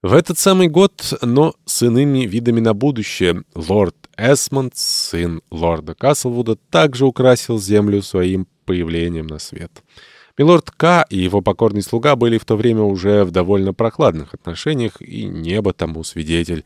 В этот самый год, но с иными видами на будущее, лорд Эсмонд, сын лорда Каслвуда, также украсил землю своим появлением на свет. Милорд К. и его покорный слуга были в то время уже в довольно прохладных отношениях, и небо тому свидетель.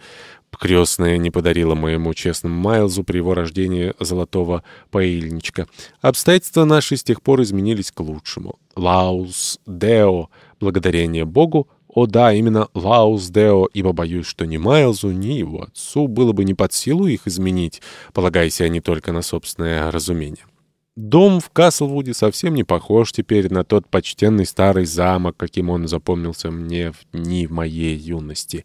Крестная не подарила моему честному Майлзу при его рождении золотого паильничка. Обстоятельства наши с тех пор изменились к лучшему. Лаус Део, благодарение Богу, о да, именно Лаус Део, ибо боюсь, что ни Майлзу, ни его отцу было бы не под силу их изменить, полагаясь они только на собственное разумение. Дом в Каслвуде совсем не похож теперь на тот почтенный старый замок, каким он запомнился мне в дни моей юности,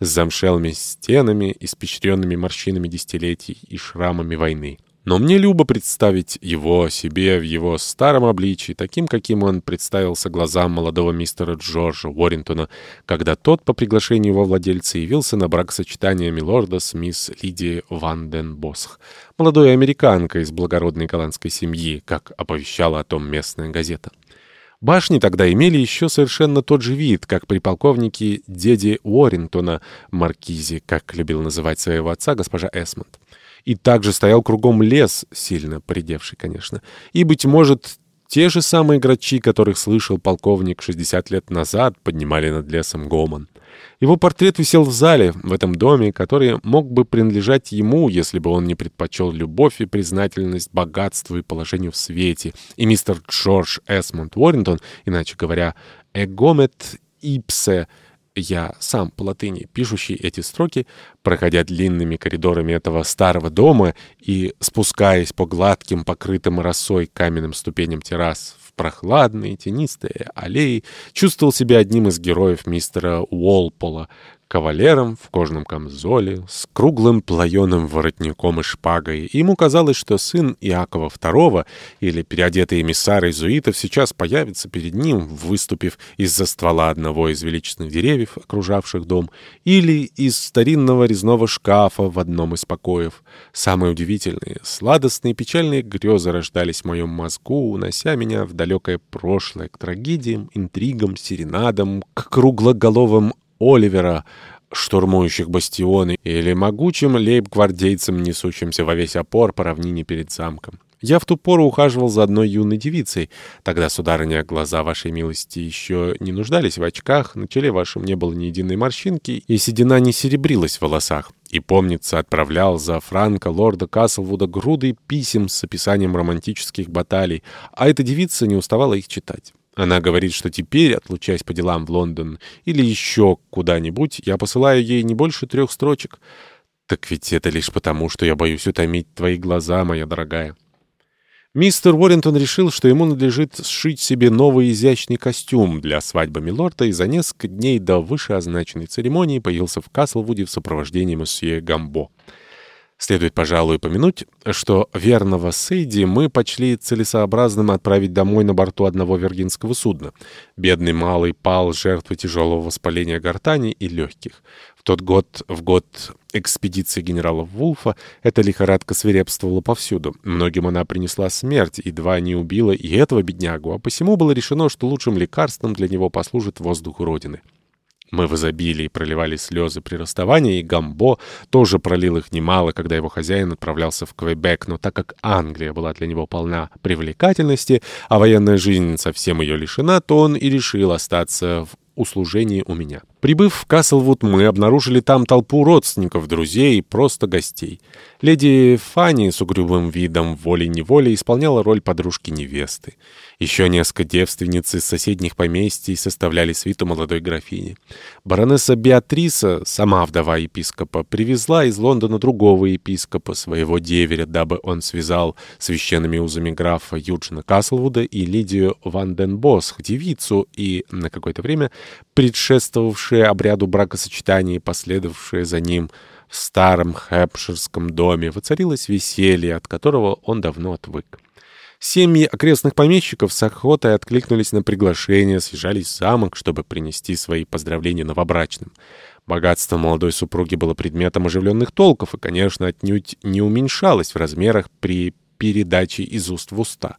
с замшелыми стенами, испещренными морщинами десятилетий и шрамами войны. Но мне любо представить его себе в его старом обличии, таким, каким он представился глазам молодого мистера Джорджа Уоррентона, когда тот по приглашению его владельца явился на бракосочетание милорда с мисс Лидией Ванденбосх, молодой американкой из благородной голландской семьи, как оповещала о том местная газета. Башни тогда имели еще совершенно тот же вид, как при полковнике деди Уоррентона, маркизе, как любил называть своего отца госпожа Эсмонд. И также стоял кругом лес, сильно поредевший, конечно. И, быть может, те же самые грачи, которых слышал полковник 60 лет назад, поднимали над лесом гомон. Его портрет висел в зале, в этом доме, который мог бы принадлежать ему, если бы он не предпочел любовь и признательность богатству и положению в свете. И мистер Джордж Эсмонд Уоррингтон, иначе говоря, «эгомет ипсе», я сам по латыни, пишущий эти строки, проходя длинными коридорами этого старого дома и спускаясь по гладким, покрытым росой каменным ступеням террас в прохладные, тенистые аллеи, чувствовал себя одним из героев мистера Уолпола, кавалером в кожаном камзоле, с круглым плаеным воротником и шпагой. Ему казалось, что сын Иакова II или переодетый эмиссар иезуитов сейчас появится перед ним, выступив из-за ствола одного из величественных деревьев, окружавших дом, или из старинного резного шкафа в одном из покоев. Самые удивительные, сладостные печальные грезы рождались в моем мозгу, унося меня в далекое прошлое, к трагедиям, интригам, серенадам, к круглоголовым Оливера, штурмующих бастионы, или могучим лейб-гвардейцам, несущимся во весь опор по равнине перед замком. Я в ту пору ухаживал за одной юной девицей. Тогда, сударыня, глаза вашей милости еще не нуждались в очках, на челе вашем не было ни единой морщинки, и седина не серебрилась в волосах. И, помнится, отправлял за Франка лорда Каслвуда груды писем с описанием романтических баталий, а эта девица не уставала их читать. Она говорит, что теперь, отлучаясь по делам в Лондон или еще куда-нибудь, я посылаю ей не больше трех строчек. Так ведь это лишь потому, что я боюсь утомить твои глаза, моя дорогая. Мистер Уоррентон решил, что ему надлежит сшить себе новый изящный костюм для свадьбы Милорда, и за несколько дней до вышеозначенной церемонии появился в Каслвуде в сопровождении месье Гамбо. Следует, пожалуй, помянуть, что верного Сейди мы почли целесообразным отправить домой на борту одного виргинского судна. Бедный малый пал жертвой тяжелого воспаления гортани и легких. В тот год, в год экспедиции генерала Вулфа, эта лихорадка свирепствовала повсюду. Многим она принесла смерть, едва не убила и этого беднягу, а посему было решено, что лучшим лекарством для него послужит воздух Родины. Мы в изобилии проливали слезы при расставании, и Гамбо тоже пролил их немало, когда его хозяин отправлялся в Квебек, но так как Англия была для него полна привлекательности, а военная жизнь совсем ее лишена, то он и решил остаться в услужении у меня. Прибыв в Каслвуд, мы обнаружили там толпу родственников, друзей и просто гостей. Леди Фанни с угрюмым видом волей-неволей исполняла роль подружки-невесты. Еще несколько девственниц из соседних поместий составляли свиту молодой графини. Баронесса Беатриса, сама вдова епископа, привезла из Лондона другого епископа, своего деверя, дабы он связал священными узами графа Юджина Каслвуда и Лидию Ванденбосх, девицу, и на какое-то время предшествовавшее обряду бракосочетания и последовавшее за ним в старом хэпширском доме, воцарилось веселье, от которого он давно отвык. Семьи окрестных помещиков с охотой откликнулись на приглашение, съезжались в замок, чтобы принести свои поздравления новобрачным. Богатство молодой супруги было предметом оживленных толков и, конечно, отнюдь не уменьшалось в размерах при передаче из уст в уста.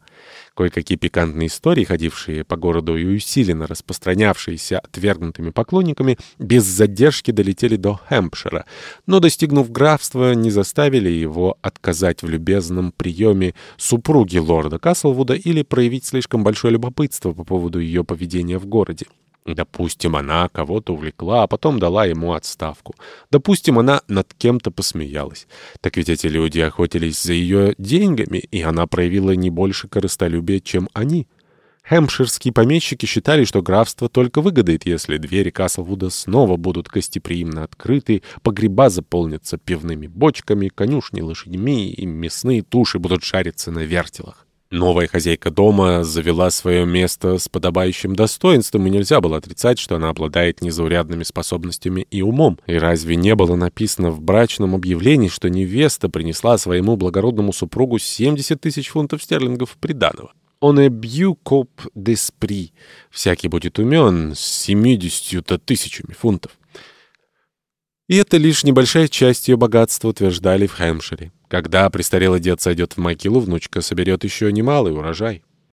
Кое-какие пикантные истории, ходившие по городу и усиленно распространявшиеся отвергнутыми поклонниками, без задержки долетели до Хэмпшира, но, достигнув графства, не заставили его отказать в любезном приеме супруги лорда Каслвуда или проявить слишком большое любопытство по поводу ее поведения в городе. Допустим, она кого-то увлекла, а потом дала ему отставку. Допустим, она над кем-то посмеялась. Так ведь эти люди охотились за ее деньгами, и она проявила не больше корыстолюбия, чем они. Хэмпширские помещики считали, что графство только выгодает, если двери Каслвуда снова будут гостеприимно открыты, погреба заполнятся пивными бочками, конюшни лошадьми и мясные туши будут шариться на вертелах. Новая хозяйка дома завела свое место с подобающим достоинством, и нельзя было отрицать, что она обладает незаурядными способностями и умом. И разве не было написано в брачном объявлении, что невеста принесла своему благородному супругу 70 тысяч фунтов стерлингов приданого? «Он est бью коп d'esprit» — «всякий будет умен» с 70 тысячами фунтов. И это лишь небольшая часть ее богатства, утверждали в Хэмпшире. Когда престарелый дед сойдет в могилу, внучка соберет еще немалый урожай.